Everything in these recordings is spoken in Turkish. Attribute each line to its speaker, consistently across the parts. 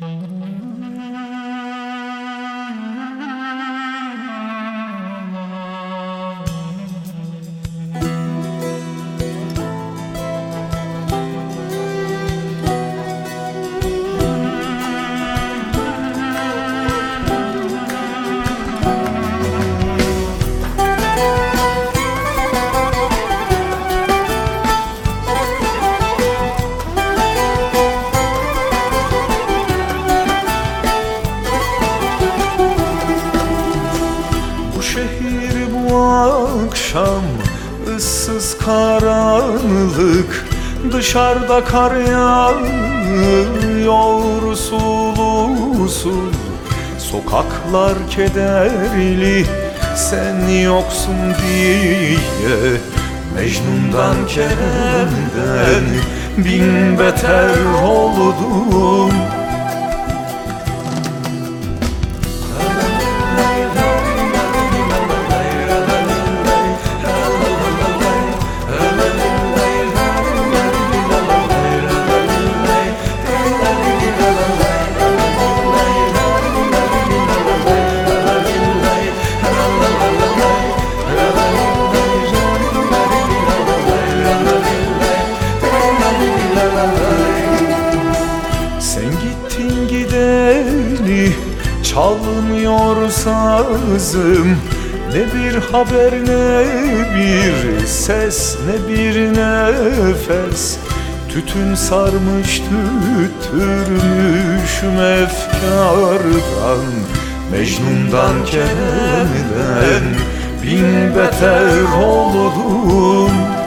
Speaker 1: Mm-hmm. Akşam ıssız karanlık Dışarıda kar yağıyor usul Sokaklar kederli sen yoksun diye Mecnun'dan Kerem'den bin beter oldum çalmıyor sazım. Ne bir haber ne bir ses ne bir nefes. Tütün sarmış tüttürmüşüm efkardan. Mecnun'dan Kerem'den bin beter oldum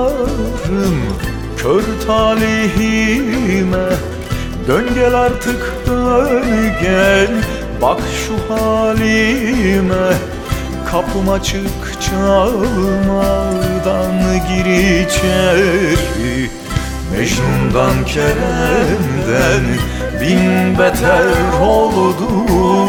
Speaker 1: yanarım kör talihime Dön gel artık dön gel bak şu halime Kapım açık çalmadan gir içeri. Mecnun'dan Kerem'den bin beter oldum